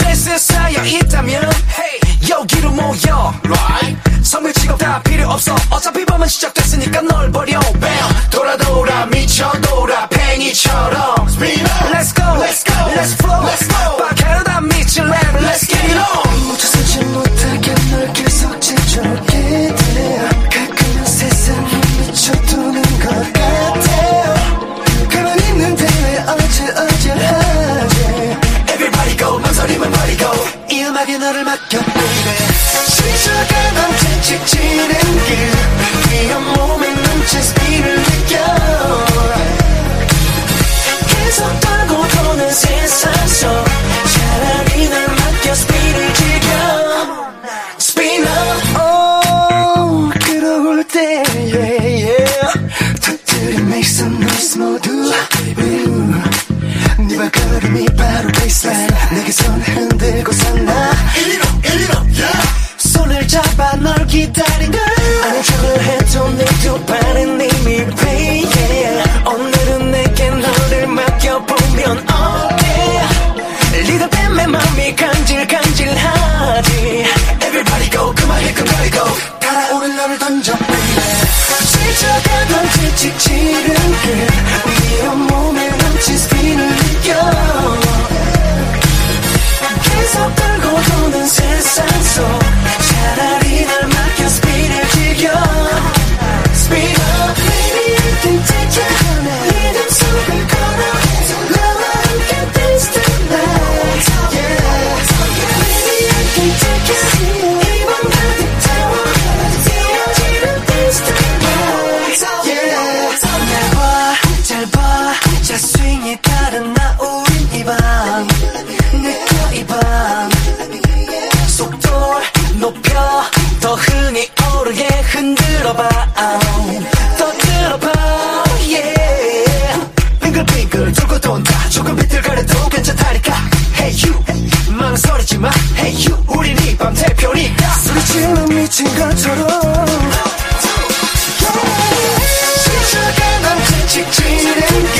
모두 쌓여 있다면 여기로 모여. 선물 직업 다 필요 없어. 어차피 밤은 시작됐으니까 널 버려. Bam. 돌아 돌아 미쳐 돌아 팽이처럼. Let's go 망설임은 버리고 이 음악에 너를 맡겨 baby. 스쳐가던 채찍질은 길네 온몸에 넘친 스피드를 느껴. 계속 돌고 도는 세상 속 차라리 날 맡겨 스피드를 즐겨. Spin up. Oh, 끌어올 때, yeah. 손을 잡아 널 기다린 걸. 척을 해도 내두 발은 이미 pay, yeah. 오늘은 내게 너를 맡겨보면 어때? 리더 때문에 맘이 간질간질하지. Everybody go 그만 힐끔거리고 달아오른 너를 던져 스쳐가던 채찍질은 끝네 온몸에 미친 것처럼 yeah. 시차가 넘친 직진행